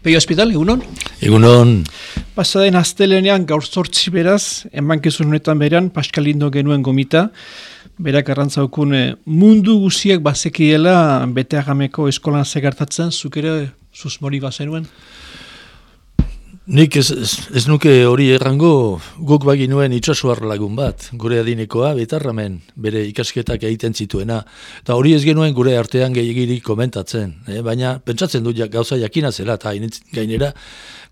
Peio Hospital, egunon? Egunon. Pasaden astelenean gaur zortzi beraz, emankezun honetan berean, Paskalindo genuen gomita, berak arrantzaukun eh, mundu guziek bazekiela beteagameko eskolan zegartatzen, zuk ere susmori bazenuen? Nik ez, ez, ez nuke hori errango guk baginuen itxasuar lagun bat, gure adinekoa, betarramen, bere ikasketak egiten zituena. Eta hori ez genuen gure artean gehiagiri komentatzen, eh? baina pentsatzen dut gauza jakina zela, eta gainera,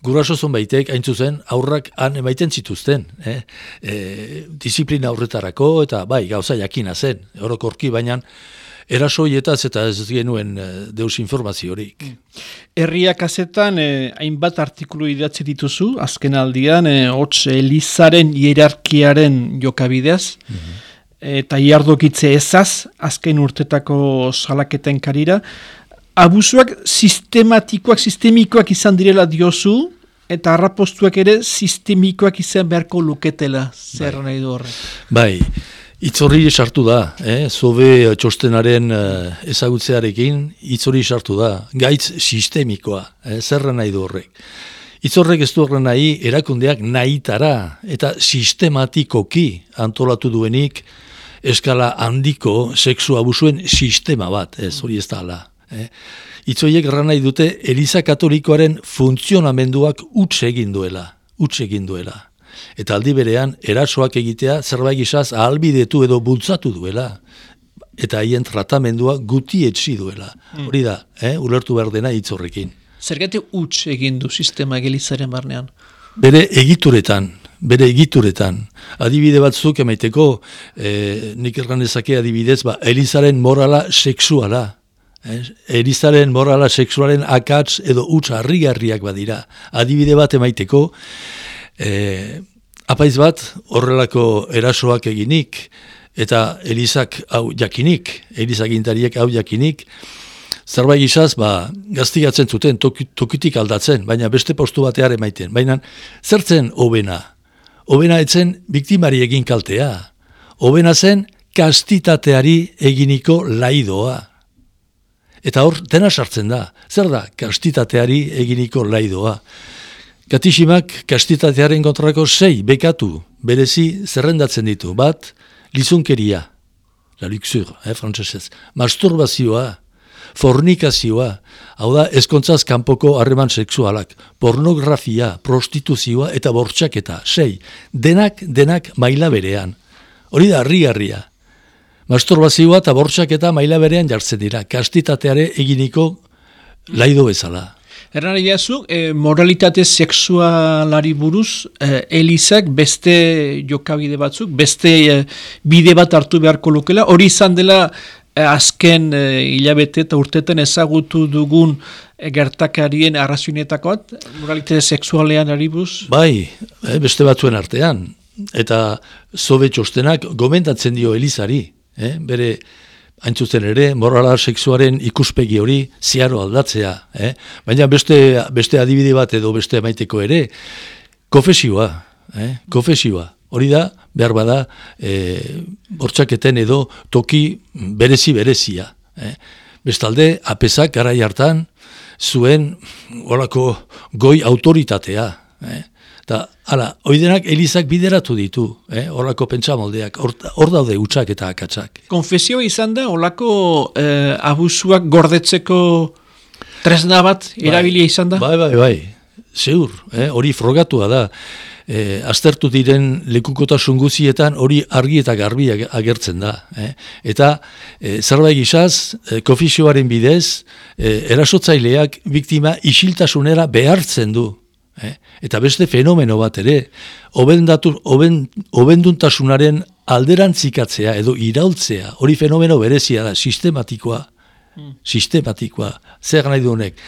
guraso baitek hain zuzen, aurrak han emaiten zituzten. Eh? E, disiplina aurretarako, eta bai, gauza jakina zen, orokorki, baina erasoietaz eta ez genuen uh, deus informaziorik. Mm. Herriak azetan, eh, hainbat artikulu idatzi dituzu, azken aldian, eh, hots Elizaren hierarkiaren jokabideaz, mm eta iardokitze ezaz, azken urtetako salaketen karira, abuzuak sistematikoak, sistemikoak izan direla diozu, eta harrapostuak ere sistemikoak izan beharko luketela, zer bai. nahi du horrek. Bai, Itzorri sartu da, eh? zobe txostenaren uh, ezagutzearekin, itzorri sartu da, gaitz sistemikoa, eh? zerra nahi du horrek. Itzorrek ez du horren nahi, erakundeak nahitara eta sistematikoki antolatu duenik eskala handiko sexu abusuen sistema bat, ez hori ez da ala. Eh? Itzoiek erran nahi dute, Eliza Katolikoaren funtzionamenduak utxe egin duela, utxe egin duela eta aldi berean erasoak egitea zerbait gizaz ahalbidetu edo bultzatu duela eta haien tratamendua guti etxi duela. Hmm. Hori da, eh, ulertu behar dena hitzorrekin. Zergatik huts egin du sistema gelizaren barnean? Bere egituretan, bere egituretan. Adibide batzuk emaiteko, eh, nik erran ezake adibidez, ba, Elizaren morala seksuala. Eh? Elizaren morala seksualen akatz edo huts harrigarriak badira. Adibide bat emaiteko, eh, Apaiz bat, horrelako erasoak eginik, eta Elizak hau jakinik, Elizak hau jakinik, zerbait gizaz, ba, gaztigatzen zuten, tokitik aldatzen, baina beste postu bateare maiten. Baina, zertzen hobena? Hobena etzen biktimari egin kaltea. Hobena zen, kastitateari eginiko laidoa. Eta hor, dena sartzen da. Zer da, kastitateari eginiko laidoa. Katisimak kastitatearen kontrako sei bekatu, berezi zerrendatzen ditu. Bat, lizunkeria, la luxur, eh, frantzesez, masturbazioa, fornikazioa, hau da, eskontzaz kanpoko harreman sexualak, pornografia, prostituzioa eta bortxaketa, sei, denak, denak maila berean. Hori da, harri-harria. Masturbazioa eta bortxaketa maila berean jartzen dira, kastitateare eginiko laido bezala. Erran zu, e, moralitate sexualari buruz, e, Elizak beste jokabide batzuk, beste e, bide bat hartu beharko lukela, hori izan dela e, azken e, hilabete eta urteten ezagutu dugun e, gertakarien arrazionetakoat, moralitate sexualean ari buruz? Bai, beste batzuen artean, eta zobe txostenak gomentatzen dio Elizari, e, bere haintzutzen ere, morala seksuaren ikuspegi hori ziaro aldatzea. Eh? Baina beste, beste adibide bat edo beste maiteko ere, kofesioa, eh? kofesioa. Hori da, behar bada, e, bortxaketen edo toki berezi berezia. Eh? Bestalde, apesak gara hartan zuen olako goi autoritatea. Eh? Eta, hala, oidenak Elizak bideratu ditu, eh? Olako pentsamoldeak, hor daude utxak eta akatsak. Konfesio izan da, olako eh, abusuak gordetzeko tresna bat bai. erabilia izan da? Bai, bai, bai, zeur, eh? hori frogatua da. Eh, aztertu diren lekukotasun guzietan hori argi eta garbi agertzen da. Eh? Eta eh, zerbait gizaz, eh, kofizioaren bidez, eh, erasotzaileak biktima isiltasunera behartzen du. Eh? Eta beste fenomeno bat ere, obendatu, obenduntasunaren alderantzikatzea edo iraultzea, hori fenomeno berezia da, sistematikoa, hmm. sistematikoa, zer nahi du honek.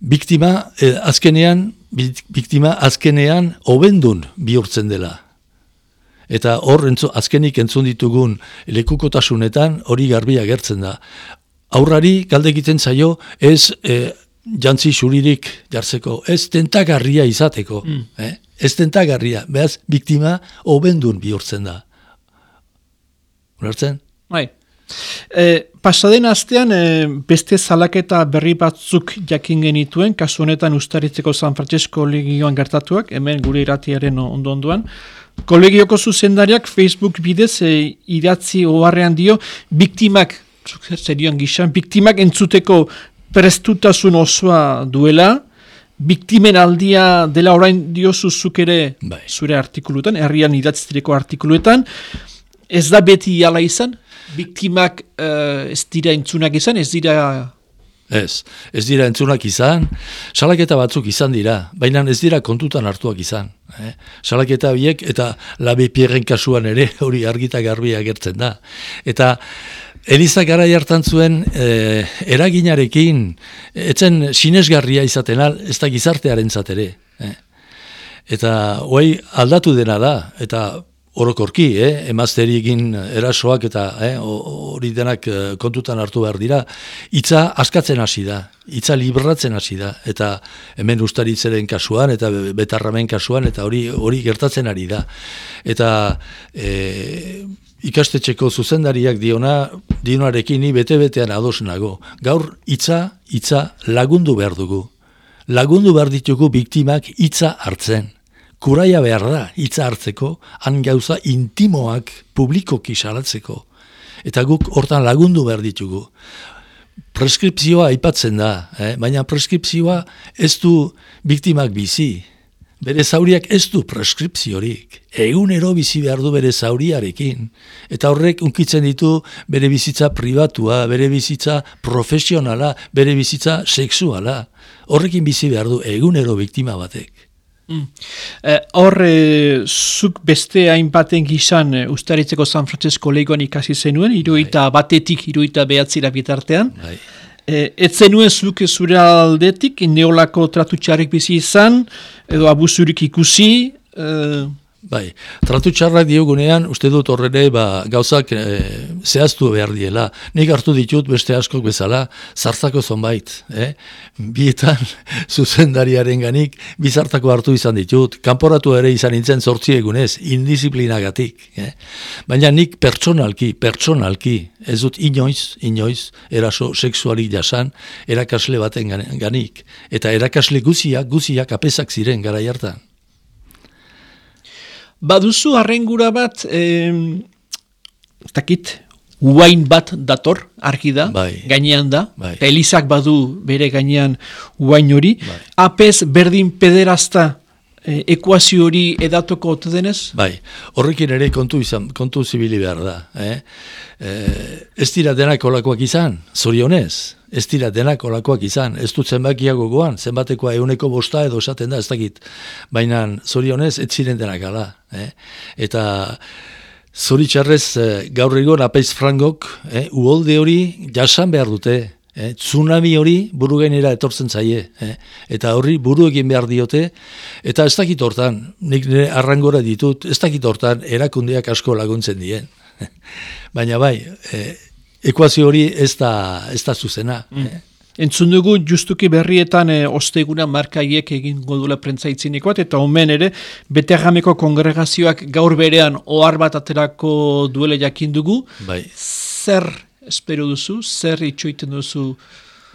Biktima, eh, azkenean, biktima azkenean obendun bihurtzen dela. Eta hor azkenik entzun ditugun lekukotasunetan hori garbia gertzen da. Aurrari galde egiten zaio ez eh, jantzi xuririk jartzeko, ez tentagarria izateko, mm. eh? ez tentagarria, behaz, biktima hobendun bihurtzen da. Ulertzen? Bai. E, pasaden astean e, beste salaketa berri batzuk jakin genituen, kasu honetan ustaritzeko San Francisco legioan gertatuak, hemen gure iratiaren ondo onduan. Kolegioko zuzendariak Facebook bidez e, idatzi oharrean dio, biktimak, zerioan gizan, biktimak entzuteko prestutasun osoa duela, biktimen aldia dela orain dio zuzuk ere Bai. zure artikuluetan, herrian idatztireko artikuluetan, ez da beti ala izan, biktimak uh, ez dira entzunak izan, ez dira... Ez, ez dira entzunak izan, salaketa batzuk izan dira, baina ez dira kontutan hartuak izan. Eh? Salaketa biek eta labe pierren kasuan ere hori argita garbi agertzen da. Eta Elizak gara hartan zuen eh, eraginarekin, etzen sinesgarria izaten al, ez da gizartearen zatere. Eh? Eta hoai aldatu dena da, eta orokorki, eh, emazterikin erasoak eta eh, hori denak eh, kontutan hartu behar dira, hitza askatzen hasi da, hitza libratzen hasi da, eta hemen ustaritzeren kasuan, eta betarramen kasuan, eta hori hori gertatzen ari da. Eta eh, ikastetxeko zuzendariak diona, dionarekin ni bete-betean ados nago. Gaur hitza hitza lagundu behar dugu. Lagundu behar ditugu biktimak hitza hartzen. Kuraia behar da hitza hartzeko, han gauza intimoak publikoki salatzeko. Eta guk hortan lagundu behar ditugu. Preskripzioa aipatzen da, eh? baina preskripzioa ez du biktimak bizi. Bere zauriak ez du preskripziorik. Egunero bizi behar du bere zauriarekin. Eta horrek unkitzen ditu bere bizitza pribatua, bere bizitza profesionala, bere bizitza sexuala. Horrekin bizi behar du egunero biktima batek. Mm. Eh, hor, e, zuk beste hainbaten gizan e, ustaritzeko San Francisco legoan ikasi zenuen, iruita bai. batetik, iruita behatzira bitartean. Bai. E, ez zenuen zuk zure aldetik, neolako tratutxarek bizi izan, edo abuzurik ikusi, e, Bai, tratu txarrak diogunean, uste dut horrene ba, gauzak e, zehaztu behar diela. Nik hartu ditut beste askok bezala, zartzako zonbait. Eh? Bietan, zuzendariaren ganik, bizartako hartu izan ditut. Kanporatu ere izan nintzen zortzi egunez, indisiplinagatik. Eh? Baina nik pertsonalki, pertsonalki, ez dut inoiz, inoiz, eraso seksualik jasan, erakasle baten ganik. Eta erakasle guziak, guziak apesak ziren gara hartan. Baduzu arrengura bat, eh, takit, uain bat dator, argi da, Bai. gainean da, Bai. Elizak badu bere gainean uain hori, Bai. apez berdin pederazta eh, ekuazio hori edatoko ote denez? Bai, horrekin ere kontu izan, kontu zibili behar da. Eh? Eh, ez dira denak olakoak izan, zorionez, ez dira denak olakoak izan, ez dut zenbakia gogoan, zenbatekoa euneko bosta edo esaten da, ez dakit, baina zorionez ez ziren denak ala. Eh? Eta zoritxarrez eh, gaur egon apaiz frangok, eh, uholde hori jasan behar dute, Eh, tsunami hori buru gainera etortzen zaie. Eh? Eta horri buru egin behar diote, eta ez dakit hortan, nik nire arrangora ditut, ez dakit hortan erakundeak asko laguntzen dien. Baina bai, eh, ekuazio hori ez da, ez da zuzena. Eh? Entzun dugu justuki berrietan e, osteguna markaiek egin godula prentzaitzineko bat, eta omen ere, beterrameko kongregazioak gaur berean ohar bat aterako duele jakin dugu. Bai. Zer espero duzu, zer itxoiten duzu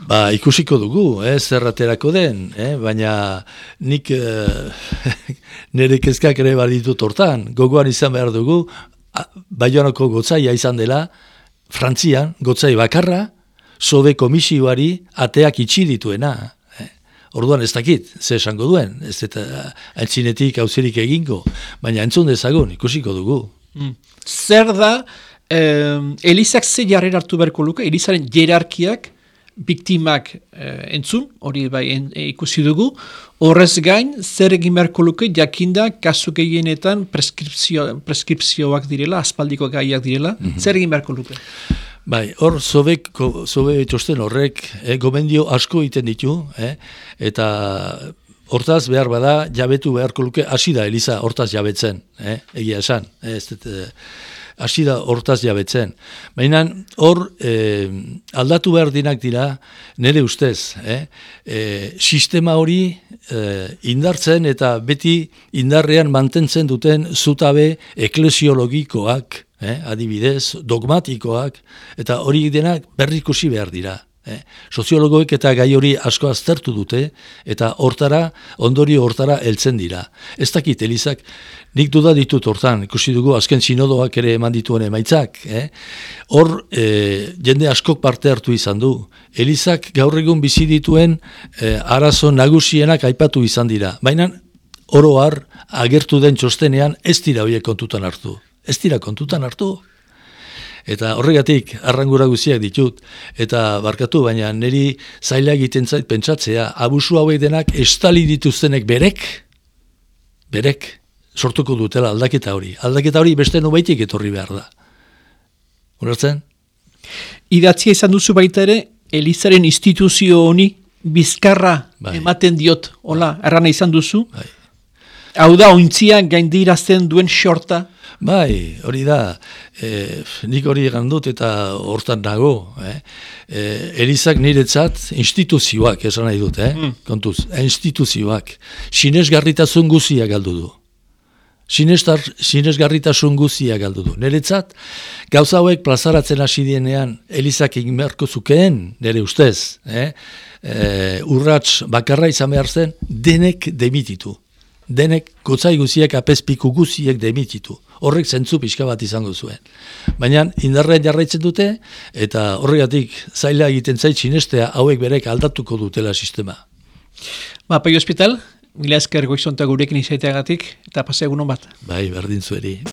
Ba, ikusiko dugu, eh, zer aterako den, eh, baina nik eh, nire kezkak ere baditut hortan, gogoan izan behar dugu, Baionako gotzaia izan dela, Frantzian, gotzai bakarra, sobe komisioari ateak itxi dituena. Eh. Orduan ez dakit, ze esango duen, ez eta aintzinetik hauzirik egingo, baina entzun dezagun, ikusiko dugu. Mm. Zer da, eh, Elizak ze jarrera hartu beharko luke, Elizaren jerarkiak, biktimak eh, entzun, hori bai en, e, ikusi dugu, horrez gain, zer egin beharko luke, jakinda, kasu gehienetan preskripzio, preskripzioak direla, aspaldiko gaiak direla, zer egin beharko luke? Bai, hor zobek, ko- zobe txosten horrek, eh, gomendio asko egiten ditu, eh, eta hortaz behar bada jabetu beharko luke, hasi da Eliza hortaz jabetzen, eh, egia esan, eh, ez dut, eh, hasi da hortaz jabetzen. Baina hor eh, aldatu behar dinak dira, nire ustez, eh, eh, sistema hori eh, indartzen eta beti indarrean mantentzen duten zutabe eklesiologikoak, eh, adibidez, dogmatikoak, eta hori denak berrikusi behar dira. Eh. Soziologoek eta gai hori asko aztertu dute, eta hortara, ondori hortara heltzen dira. Ez dakit, Elizak, nik duda ditut hortan, ikusi dugu, azken sinodoak ere eman dituen emaitzak. Eh. Hor, eh, jende askok parte hartu izan du. Elizak gaur egun bizi dituen eh, arazo nagusienak aipatu izan dira. Baina, oro har, agertu den txostenean, ez dira horiek kontutan hartu. Ez dira kontutan hartu. Eta horregatik, arrangura guziak ditut, eta barkatu, baina niri zaila egiten zait pentsatzea, abusu hauek denak estali dituztenek berek, berek, sortuko dutela aldaketa hori. Aldaketa hori beste nubaitik etorri behar da. Ulertzen? Idatzia izan duzu baita ere, Elizaren instituzio honi bizkarra Bai. ematen diot, hola, errana izan duzu. Bai. Hau da, ointzia gaindirazten duen xorta. Bai, hori da, e, nik hori egan dut eta hortan nago. Eh? E, Elizak niretzat instituzioak, esan nahi dut, eh? kontuz, instituzioak, sinesgarritasun guzia galdu du. Sinestar, sinesgarritasun guzia galdu du. Niretzat, gauza hauek plazaratzen hasi dienean, Elizak egin beharko zukeen, nire ustez, eh? e, urrats bakarra izan behar zen, denek demititu denek gotzai guziek apezpiku guziek demititu. Horrek zentzu pixka bat izango zuen. Baina indarrean jarraitzen dute, eta horregatik zaila egiten zait sinestea hauek berek aldatuko dutela sistema. Ba, pai hospital, mila esker goizonta gurekin izaiteagatik, eta pase egunon bat. Bai, berdin zueri.